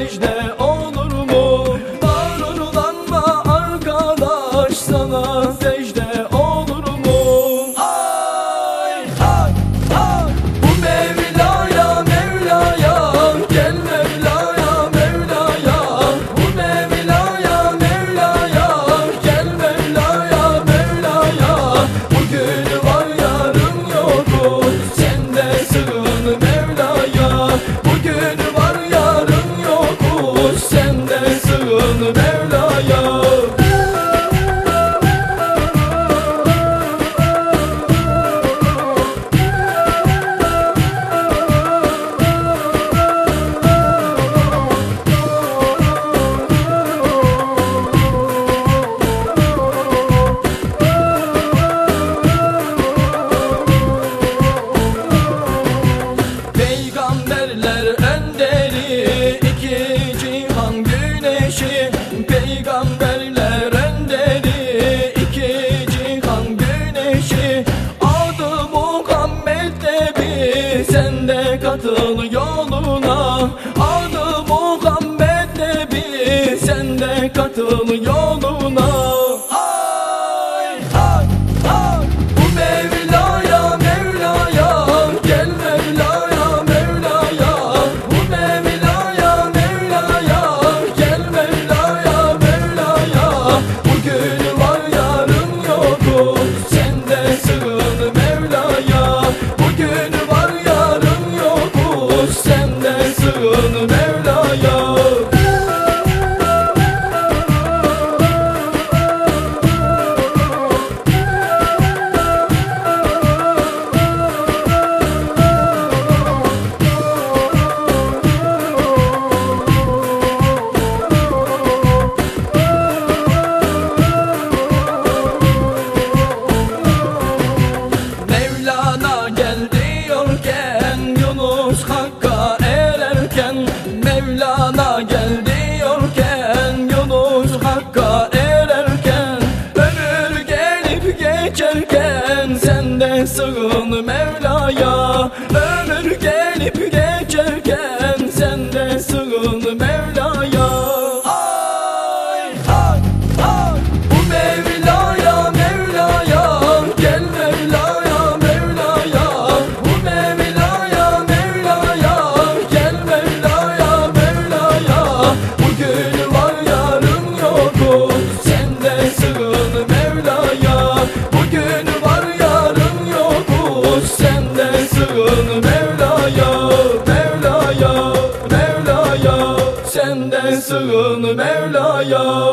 Vejde sığın Mevla'ya? vamos geçerken sen de sığın Mevla'ya. Ömür gelip geçerken sığın Mevla'ya.